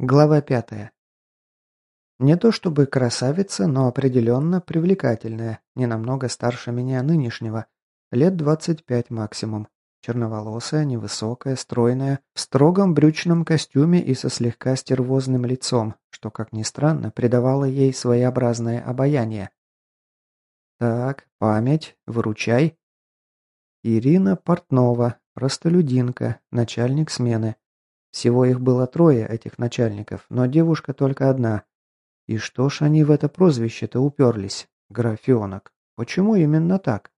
Глава пятая. Не то чтобы красавица, но определенно привлекательная, не намного старше меня нынешнего, лет 25 максимум. Черноволосая, невысокая, стройная, в строгом брючном костюме и со слегка стервозным лицом, что, как ни странно, придавало ей своеобразное обаяние. Так, память, выручай. Ирина Портнова, простолюдинка, начальник смены. Всего их было трое, этих начальников, но девушка только одна. И что ж они в это прозвище-то уперлись? Графенок. Почему именно так?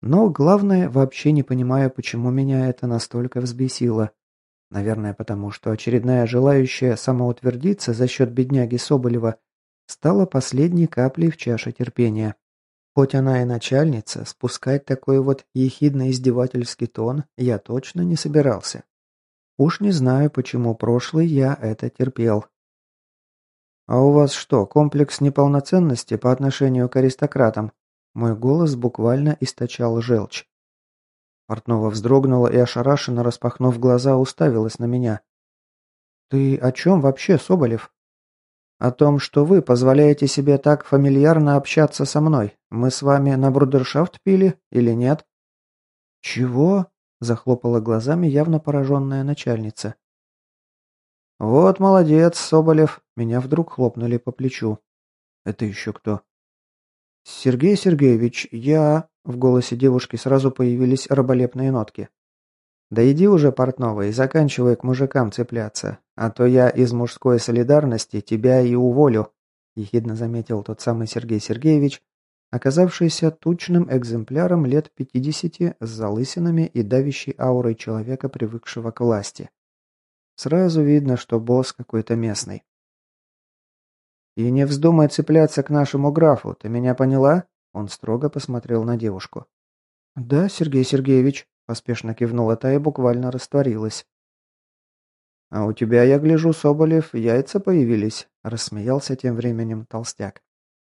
Но главное, вообще не понимаю, почему меня это настолько взбесило. Наверное, потому что очередная желающая самоутвердиться за счет бедняги Соболева стала последней каплей в чаше терпения. Хоть она и начальница, спускать такой вот ехидно-издевательский тон я точно не собирался. Уж не знаю, почему прошлый я это терпел. «А у вас что, комплекс неполноценности по отношению к аристократам?» Мой голос буквально источал желчь. Портнова вздрогнула и, ошарашенно распахнув глаза, уставилась на меня. «Ты о чем вообще, Соболев?» «О том, что вы позволяете себе так фамильярно общаться со мной. Мы с вами на брудершафт пили или нет?» «Чего?» Захлопала глазами явно пораженная начальница. «Вот молодец, Соболев!» Меня вдруг хлопнули по плечу. «Это еще кто?» «Сергей Сергеевич, я...» В голосе девушки сразу появились раболепные нотки. «Да иди уже, портновый, и заканчивай к мужикам цепляться, а то я из мужской солидарности тебя и уволю», ехидно заметил тот самый Сергей Сергеевич, оказавшийся тучным экземпляром лет 50 с залысинами и давящей аурой человека, привыкшего к власти. Сразу видно, что босс какой-то местный. «И не вздумай цепляться к нашему графу, ты меня поняла?» Он строго посмотрел на девушку. «Да, Сергей Сергеевич», – поспешно кивнула та и буквально растворилась. «А у тебя, я гляжу, Соболев, яйца появились», – рассмеялся тем временем толстяк.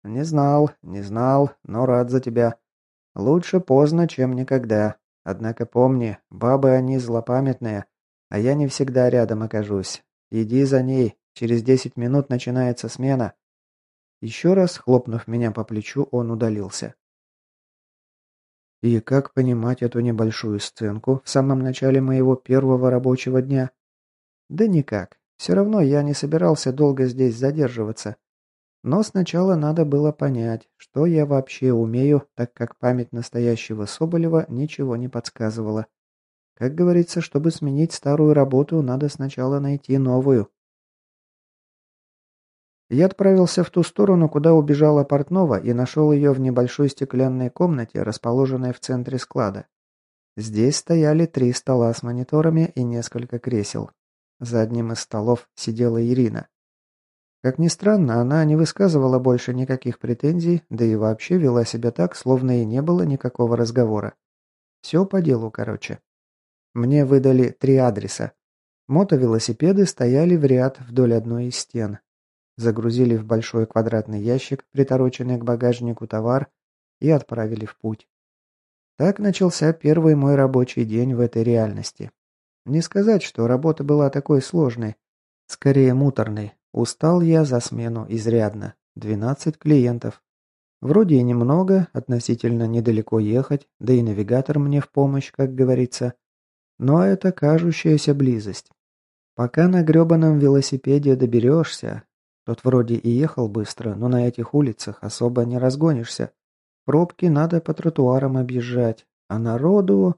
«Не знал, не знал, но рад за тебя. Лучше поздно, чем никогда. Однако помни, бабы они злопамятные, а я не всегда рядом окажусь. Иди за ней, через десять минут начинается смена». Еще раз, хлопнув меня по плечу, он удалился. И как понимать эту небольшую сценку в самом начале моего первого рабочего дня? Да никак. Все равно я не собирался долго здесь задерживаться. Но сначала надо было понять, что я вообще умею, так как память настоящего Соболева ничего не подсказывала. Как говорится, чтобы сменить старую работу, надо сначала найти новую. Я отправился в ту сторону, куда убежала Портнова, и нашел ее в небольшой стеклянной комнате, расположенной в центре склада. Здесь стояли три стола с мониторами и несколько кресел. За одним из столов сидела Ирина. Как ни странно, она не высказывала больше никаких претензий, да и вообще вела себя так, словно и не было никакого разговора. Все по делу, короче. Мне выдали три адреса. Мотовелосипеды стояли в ряд вдоль одной из стен. Загрузили в большой квадратный ящик, притороченный к багажнику товар, и отправили в путь. Так начался первый мой рабочий день в этой реальности. Не сказать, что работа была такой сложной, скорее муторной, Устал я за смену изрядно. 12 клиентов. Вроде и немного, относительно недалеко ехать, да и навигатор мне в помощь, как говорится. Но это кажущаяся близость. Пока на гребаном велосипеде доберешься, тот вроде и ехал быстро, но на этих улицах особо не разгонишься. Пробки надо по тротуарам объезжать, а народу...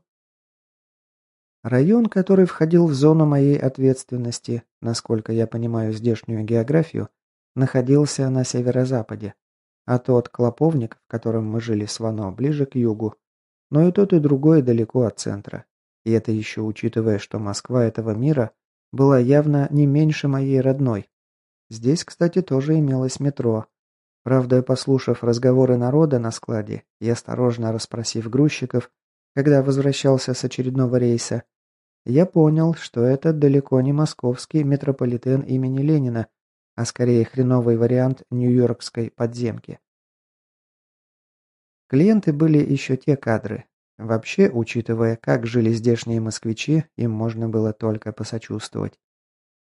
Район, который входил в зону моей ответственности, насколько я понимаю здешнюю географию, находился на северо-западе, а тот клоповник, в котором мы жили с Вано, ближе к югу. Но и тот, и другой далеко от центра. И это еще учитывая, что Москва этого мира была явно не меньше моей родной. Здесь, кстати, тоже имелось метро. Правда, послушав разговоры народа на складе и осторожно расспросив грузчиков, когда возвращался с очередного рейса, я понял, что это далеко не московский метрополитен имени Ленина, а скорее хреновый вариант нью-йоркской подземки. Клиенты были еще те кадры. Вообще, учитывая, как жили здешние москвичи, им можно было только посочувствовать.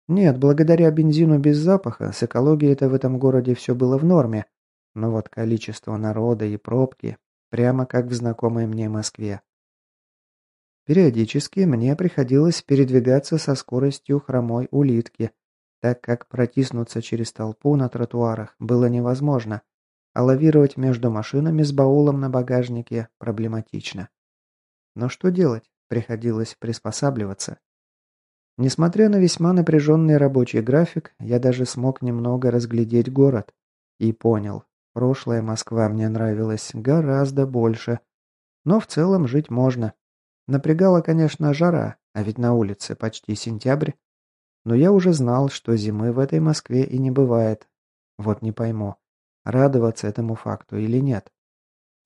Нет, благодаря бензину без запаха, с экологией-то в этом городе все было в норме. Но вот количество народа и пробки, прямо как в знакомой мне Москве. Периодически мне приходилось передвигаться со скоростью хромой улитки, так как протиснуться через толпу на тротуарах было невозможно, а лавировать между машинами с баулом на багажнике проблематично. Но что делать? Приходилось приспосабливаться. Несмотря на весьма напряженный рабочий график, я даже смог немного разглядеть город. И понял, прошлая Москва мне нравилась гораздо больше. Но в целом жить можно. Напрягала, конечно, жара, а ведь на улице почти сентябрь. Но я уже знал, что зимы в этой Москве и не бывает. Вот не пойму, радоваться этому факту или нет.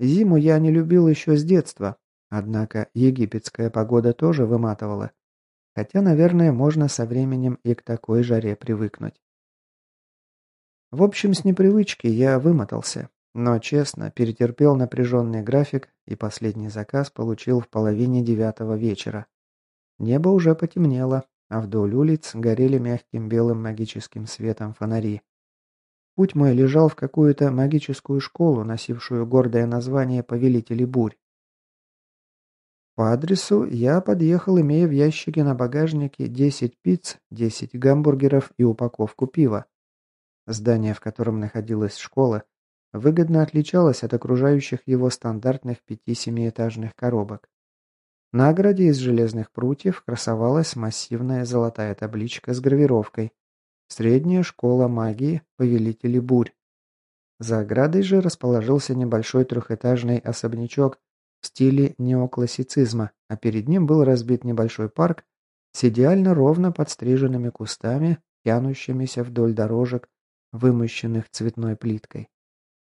Зиму я не любил еще с детства, однако египетская погода тоже выматывала. Хотя, наверное, можно со временем и к такой жаре привыкнуть. В общем, с непривычки я вымотался, но, честно, перетерпел напряженный график и последний заказ получил в половине девятого вечера. Небо уже потемнело, а вдоль улиц горели мягким белым магическим светом фонари. Путь мой лежал в какую-то магическую школу, носившую гордое название «Повелители бурь». По адресу я подъехал, имея в ящике на багажнике 10 пиц, 10 гамбургеров и упаковку пива. Здание, в котором находилась школа, выгодно отличалось от окружающих его стандартных пяти-семиэтажных коробок. На ограде из железных прутьев красовалась массивная золотая табличка с гравировкой «Средняя школа магии. Повелители бурь». За оградой же расположился небольшой трехэтажный особнячок в стиле неоклассицизма, а перед ним был разбит небольшой парк с идеально ровно подстриженными кустами, тянущимися вдоль дорожек, вымощенных цветной плиткой.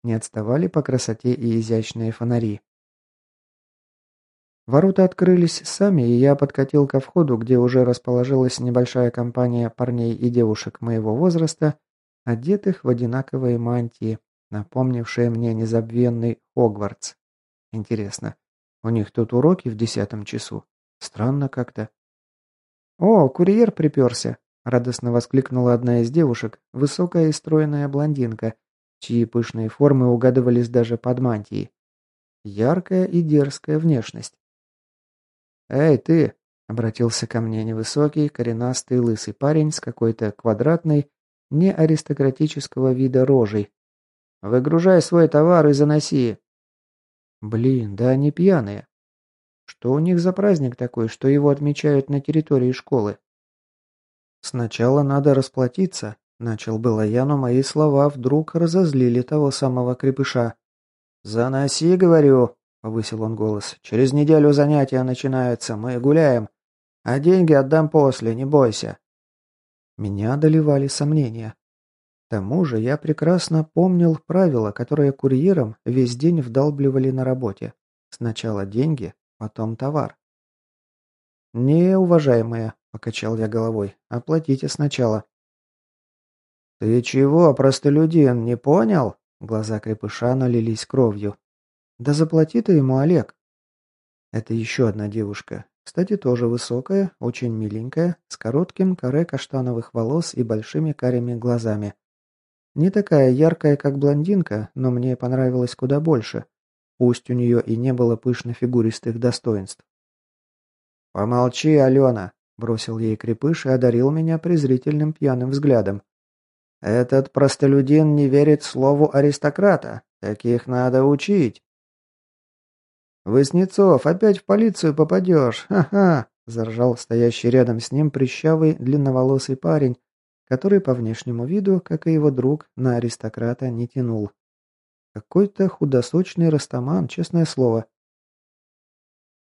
Не отставали по красоте и изящные фонари. Ворота открылись сами, и я подкатил ко входу, где уже расположилась небольшая компания парней и девушек моего возраста, одетых в одинаковые мантии, напомнившие мне незабвенный Хогвартс. Интересно, у них тут уроки в десятом часу? Странно как-то. «О, курьер приперся!» – радостно воскликнула одна из девушек, высокая и стройная блондинка, чьи пышные формы угадывались даже под мантией. Яркая и дерзкая внешность. «Эй, ты!» – обратился ко мне невысокий, коренастый, лысый парень с какой-то квадратной, не аристократического вида рожей. «Выгружай свой товар и заноси!» Блин, да они пьяные. Что у них за праздник такой, что его отмечают на территории школы? Сначала надо расплатиться, начал было я, но мои слова вдруг разозлили того самого крепыша. «Заноси, говорю», — повысил он голос. «Через неделю занятия начинаются, мы гуляем. А деньги отдам после, не бойся». Меня одолевали сомнения. К тому же я прекрасно помнил правила, которые курьерам весь день вдалбливали на работе. Сначала деньги, потом товар. «Не, уважаемые», — покачал я головой, — «оплатите сначала». «Ты чего, простолюдин, не понял?» Глаза крепыша налились кровью. «Да заплати ты ему, Олег». Это еще одна девушка. Кстати, тоже высокая, очень миленькая, с коротким каре каштановых волос и большими карими глазами. Не такая яркая, как блондинка, но мне понравилась куда больше. Пусть у нее и не было пышно-фигуристых достоинств. «Помолчи, Алена!» – бросил ей крепыш и одарил меня презрительным пьяным взглядом. «Этот простолюдин не верит слову аристократа. Таких надо учить!» «Воснецов, опять в полицию попадешь! Ха-ха!» – заржал стоящий рядом с ним прищавый длинноволосый парень, который по внешнему виду, как и его друг, на аристократа не тянул. Какой-то худосочный растаман, честное слово.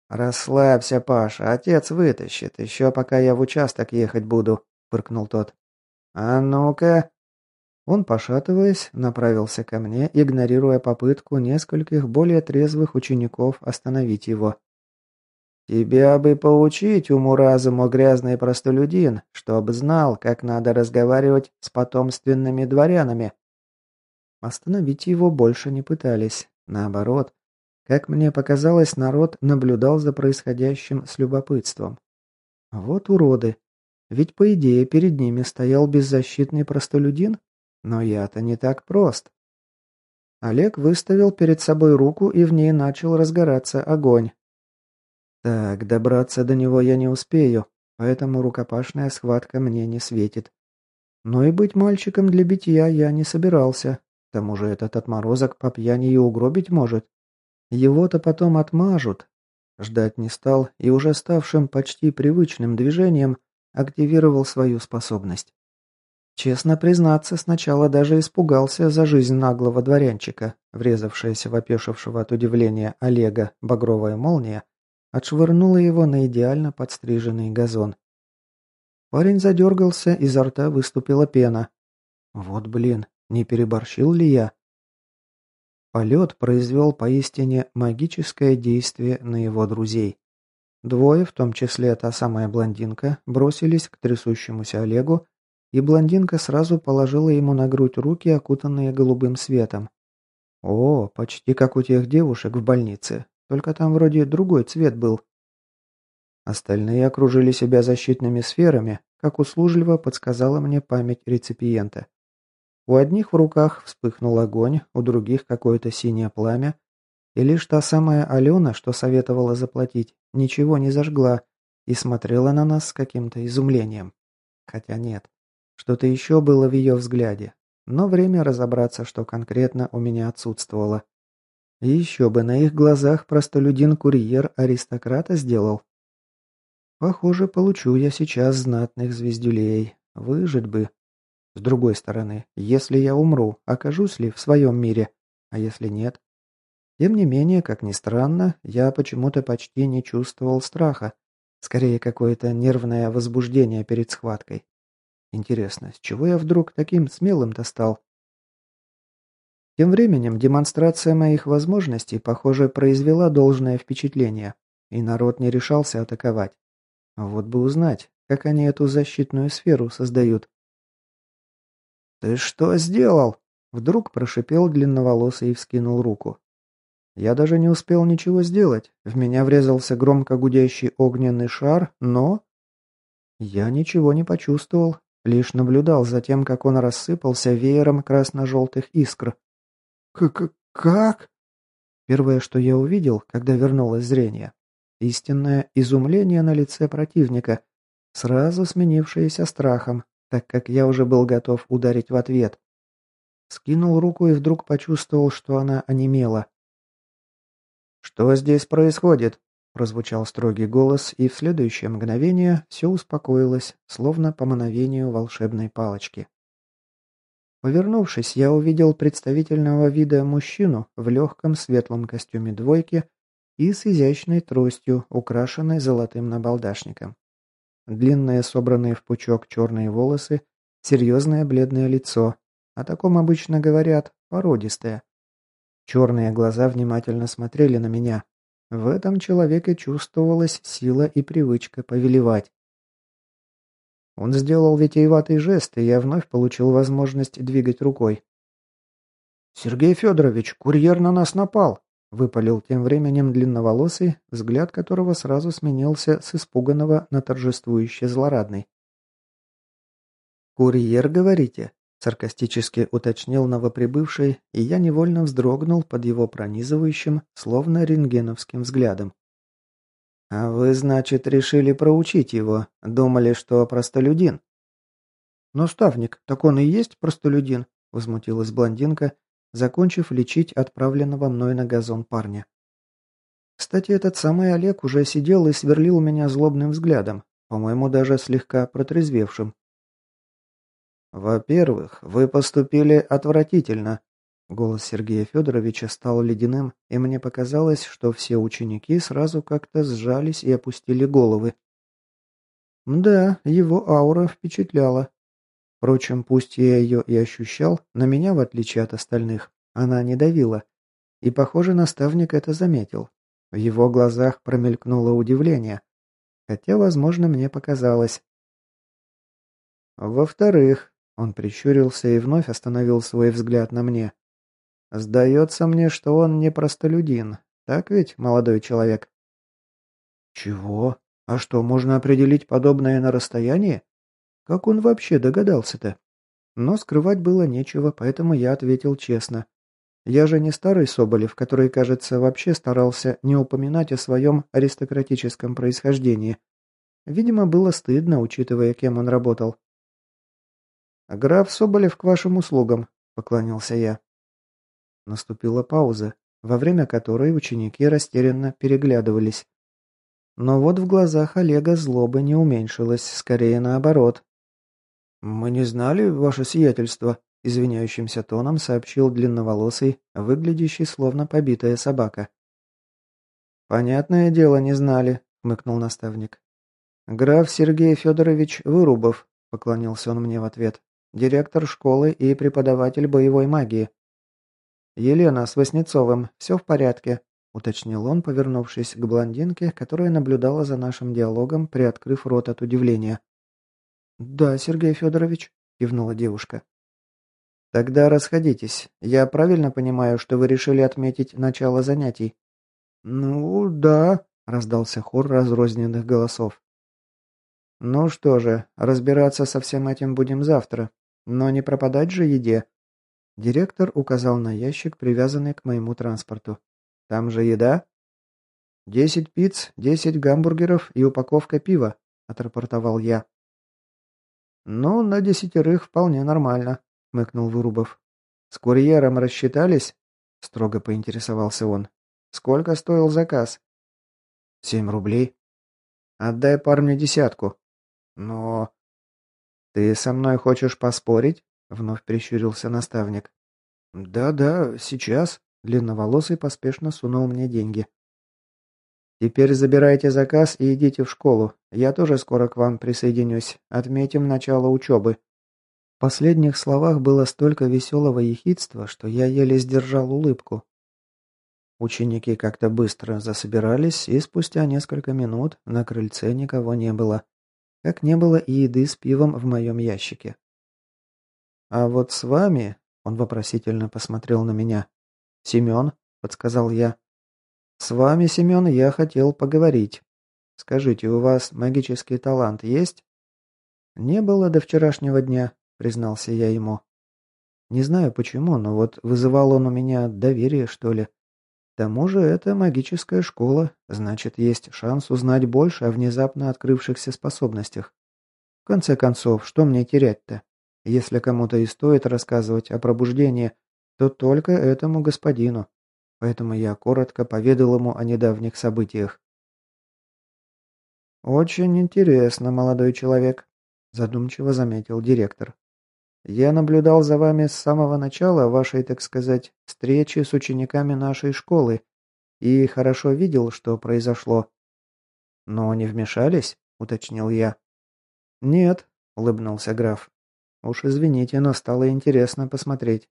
«Расслабься, Паша, отец вытащит, еще пока я в участок ехать буду», — фыркнул тот. «А ну-ка!» Он, пошатываясь, направился ко мне, игнорируя попытку нескольких более трезвых учеников остановить его. «Тебя бы поучить уму-разуму, грязный простолюдин, чтоб знал, как надо разговаривать с потомственными дворянами». Остановить его больше не пытались. Наоборот, как мне показалось, народ наблюдал за происходящим с любопытством. Вот уроды. Ведь, по идее, перед ними стоял беззащитный простолюдин. Но я-то не так прост. Олег выставил перед собой руку, и в ней начал разгораться огонь. Так, добраться до него я не успею, поэтому рукопашная схватка мне не светит. Но и быть мальчиком для битья я не собирался. К тому же этот отморозок по пьяни и угробить может. Его-то потом отмажут. Ждать не стал и уже ставшим почти привычным движением активировал свою способность. Честно признаться, сначала даже испугался за жизнь наглого дворянчика, врезавшаяся в опешившего от удивления Олега багровая молния, отшвырнула его на идеально подстриженный газон. Парень задергался, изо рта выступила пена. Вот блин, не переборщил ли я? Полет произвел поистине магическое действие на его друзей. Двое, в том числе та самая блондинка, бросились к трясущемуся Олегу, и блондинка сразу положила ему на грудь руки, окутанные голубым светом. О, почти как у тех девушек в больнице, только там вроде другой цвет был. Остальные окружили себя защитными сферами, как услужливо подсказала мне память реципиента. У одних в руках вспыхнул огонь, у других какое-то синее пламя, и лишь та самая Алена, что советовала заплатить, ничего не зажгла и смотрела на нас с каким-то изумлением. Хотя нет, что-то еще было в ее взгляде, но время разобраться, что конкретно у меня отсутствовало. Еще бы на их глазах простолюдин-курьер аристократа сделал. Похоже, получу я сейчас знатных звездюлей. Выжить бы. С другой стороны, если я умру, окажусь ли в своем мире? А если нет? Тем не менее, как ни странно, я почему-то почти не чувствовал страха. Скорее, какое-то нервное возбуждение перед схваткой. Интересно, с чего я вдруг таким смелым-то стал? Тем временем демонстрация моих возможностей, похоже, произвела должное впечатление, и народ не решался атаковать. Вот бы узнать, как они эту защитную сферу создают. «Ты что сделал?» Вдруг прошипел длинноволосый и вскинул руку. Я даже не успел ничего сделать. В меня врезался громко гудящий огненный шар, но... Я ничего не почувствовал, лишь наблюдал за тем, как он рассыпался веером красно-желтых искр. «Как? как?» Первое, что я увидел, когда вернулось зрение. Истинное изумление на лице противника, сразу сменившееся страхом, так как я уже был готов ударить в ответ. Скинул руку и вдруг почувствовал, что она онемела. «Что здесь происходит?» – прозвучал строгий голос, и в следующее мгновение все успокоилось, словно по мановению волшебной палочки. Повернувшись, я увидел представительного вида мужчину в легком светлом костюме двойки и с изящной тростью, украшенной золотым набалдашником. Длинные, собранные в пучок черные волосы, серьезное бледное лицо. О таком обычно говорят породистое. Черные глаза внимательно смотрели на меня. В этом человеке чувствовалась сила и привычка повелевать. Он сделал витиеватый жест, и я вновь получил возможность двигать рукой. «Сергей Федорович, курьер на нас напал!» — выпалил тем временем длинноволосый, взгляд которого сразу сменился с испуганного на торжествующе злорадный. «Курьер, говорите?» — саркастически уточнил новоприбывший, и я невольно вздрогнул под его пронизывающим, словно рентгеновским взглядом. «А вы, значит, решили проучить его? Думали, что простолюдин?» «Наставник, так он и есть простолюдин», — возмутилась блондинка, закончив лечить отправленного мной на газон парня. Кстати, этот самый Олег уже сидел и сверлил меня злобным взглядом, по-моему, даже слегка протрезвевшим. «Во-первых, вы поступили отвратительно», Голос Сергея Федоровича стал ледяным, и мне показалось, что все ученики сразу как-то сжались и опустили головы. Да, его аура впечатляла. Впрочем, пусть я ее и ощущал, на меня, в отличие от остальных, она не давила. И, похоже, наставник это заметил. В его глазах промелькнуло удивление. Хотя, возможно, мне показалось. Во-вторых, он прищурился и вновь остановил свой взгляд на мне. Сдается мне, что он не простолюдин. Так ведь, молодой человек? Чего? А что, можно определить подобное на расстоянии? Как он вообще догадался-то? Но скрывать было нечего, поэтому я ответил честно. Я же не старый Соболев, который, кажется, вообще старался не упоминать о своем аристократическом происхождении. Видимо, было стыдно, учитывая, кем он работал. «Граф Соболев к вашим услугам», — поклонился я. Наступила пауза, во время которой ученики растерянно переглядывались. Но вот в глазах Олега злоба не уменьшилась, скорее наоборот. «Мы не знали, ваше сиятельство», — извиняющимся тоном сообщил длинноволосый, выглядящий словно побитая собака. «Понятное дело, не знали», — хмыкнул наставник. «Граф Сергей Федорович Вырубов», — поклонился он мне в ответ, — «директор школы и преподаватель боевой магии». «Елена с Васнецовым, все в порядке», — уточнил он, повернувшись к блондинке, которая наблюдала за нашим диалогом, приоткрыв рот от удивления. «Да, Сергей Федорович», — кивнула девушка. «Тогда расходитесь. Я правильно понимаю, что вы решили отметить начало занятий?» «Ну, да», — раздался хор разрозненных голосов. «Ну что же, разбираться со всем этим будем завтра. Но не пропадать же еде». Директор указал на ящик, привязанный к моему транспорту. Там же еда?» «Десять пиц, десять гамбургеров и упаковка пива», — отрапортовал я. «Ну, на десятерых вполне нормально», — мыкнул Вырубов. «С курьером рассчитались?» — строго поинтересовался он. «Сколько стоил заказ?» «Семь рублей». «Отдай парню десятку». «Но...» «Ты со мной хочешь поспорить?» — вновь прищурился наставник. «Да-да, сейчас», Длинноволосый поспешно сунул мне деньги. «Теперь забирайте заказ и идите в школу. Я тоже скоро к вам присоединюсь. Отметим начало учебы». В последних словах было столько веселого ехидства, что я еле сдержал улыбку. Ученики как-то быстро засобирались, и спустя несколько минут на крыльце никого не было. Как не было и еды с пивом в моем ящике. «А вот с вами...» — он вопросительно посмотрел на меня. «Семен», — подсказал я. «С вами, Семен, я хотел поговорить. Скажите, у вас магический талант есть?» «Не было до вчерашнего дня», — признался я ему. Не знаю почему, но вот вызывал он у меня доверие, что ли. К тому же это магическая школа, значит, есть шанс узнать больше о внезапно открывшихся способностях. В конце концов, что мне терять-то? Если кому-то и стоит рассказывать о пробуждении, то только этому господину. Поэтому я коротко поведал ему о недавних событиях. «Очень интересно, молодой человек», – задумчиво заметил директор. «Я наблюдал за вами с самого начала вашей, так сказать, встречи с учениками нашей школы и хорошо видел, что произошло». «Но не вмешались?» – уточнил я. «Нет», – улыбнулся граф. «Уж извините, но стало интересно посмотреть.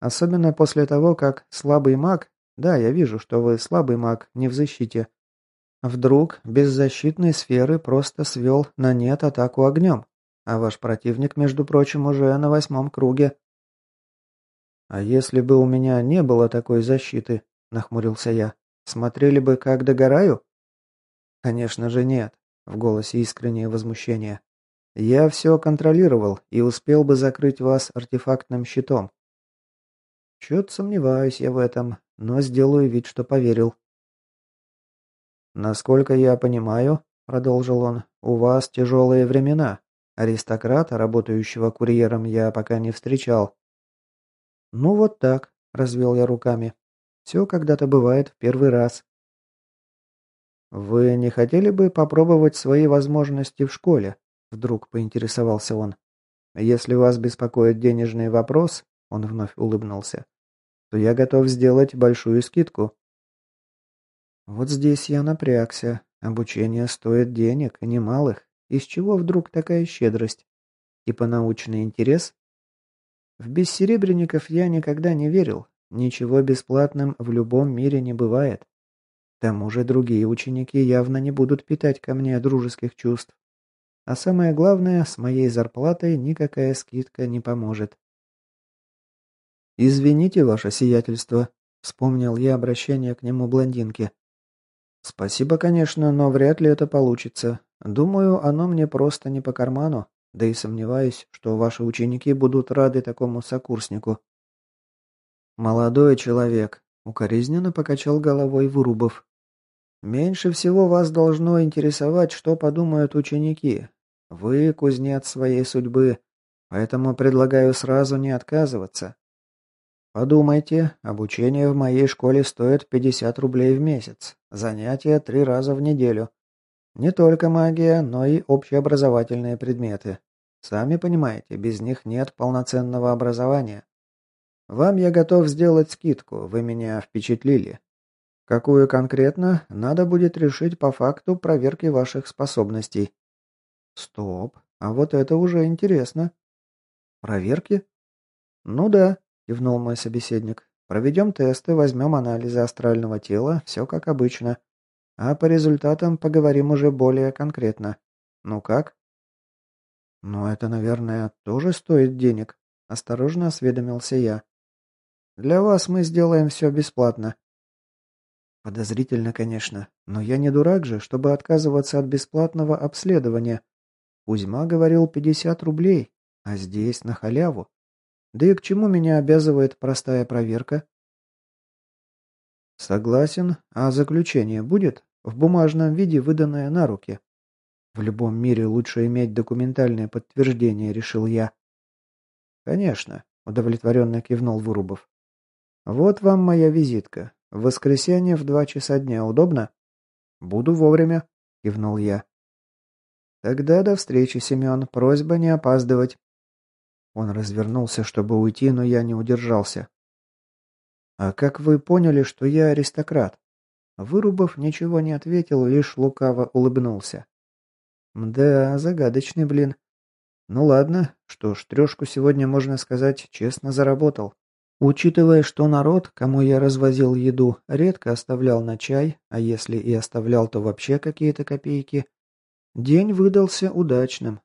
Особенно после того, как слабый маг... Да, я вижу, что вы слабый маг, не в защите. Вдруг без защитной сферы просто свел на нет атаку огнем. А ваш противник, между прочим, уже на восьмом круге. «А если бы у меня не было такой защиты?» – нахмурился я. «Смотрели бы, как догораю?» «Конечно же нет», – в голосе искреннее возмущение. «Я все контролировал и успел бы закрыть вас артефактным щитом. Чё-то сомневаюсь я в этом, но сделаю вид, что поверил. «Насколько я понимаю», — продолжил он, — «у вас тяжелые времена. Аристократа, работающего курьером, я пока не встречал». «Ну вот так», — развел я руками. «Все когда-то бывает в первый раз». «Вы не хотели бы попробовать свои возможности в школе?» Вдруг поинтересовался он. «Если вас беспокоит денежный вопрос...» Он вновь улыбнулся то я готов сделать большую скидку. Вот здесь я напрягся. Обучение стоит денег, немалых. Из чего вдруг такая щедрость? Типа научный интерес? В бессеребренников я никогда не верил. Ничего бесплатным в любом мире не бывает. К тому же другие ученики явно не будут питать ко мне дружеских чувств. А самое главное, с моей зарплатой никакая скидка не поможет. «Извините, ваше сиятельство», — вспомнил я обращение к нему блондинки. «Спасибо, конечно, но вряд ли это получится. Думаю, оно мне просто не по карману. Да и сомневаюсь, что ваши ученики будут рады такому сокурснику». «Молодой человек», — укоризненно покачал головой Вырубов. «Меньше всего вас должно интересовать, что подумают ученики. Вы кузнец своей судьбы, поэтому предлагаю сразу не отказываться. Подумайте, обучение в моей школе стоит 50 рублей в месяц, занятия три раза в неделю. Не только магия, но и общеобразовательные предметы. Сами понимаете, без них нет полноценного образования. Вам я готов сделать скидку, вы меня впечатлили. Какую конкретно, надо будет решить по факту проверки ваших способностей. Стоп, а вот это уже интересно. Проверки? Ну да, кивнул мой собеседник. Проведем тесты, возьмем анализы астрального тела, все как обычно. А по результатам поговорим уже более конкретно. Ну как? Ну это, наверное, тоже стоит денег, осторожно осведомился я. Для вас мы сделаем все бесплатно». Подозрительно, конечно, но я не дурак же, чтобы отказываться от бесплатного обследования. Кузьма говорил 50 рублей, а здесь на халяву. Да и к чему меня обязывает простая проверка? Согласен, а заключение будет? В бумажном виде, выданное на руки. В любом мире лучше иметь документальное подтверждение, решил я. Конечно, удовлетворенно кивнул Вырубов. «Вот вам моя визитка. В воскресенье в два часа дня удобно?» «Буду вовремя», — кивнул я. «Тогда до встречи, Семен. Просьба не опаздывать». Он развернулся, чтобы уйти, но я не удержался. «А как вы поняли, что я аристократ?» Вырубов ничего не ответил, лишь лукаво улыбнулся. «Да, загадочный, блин. Ну ладно, что ж, трешку сегодня, можно сказать, честно заработал. Учитывая, что народ, кому я развозил еду, редко оставлял на чай, а если и оставлял, то вообще какие-то копейки, день выдался удачным,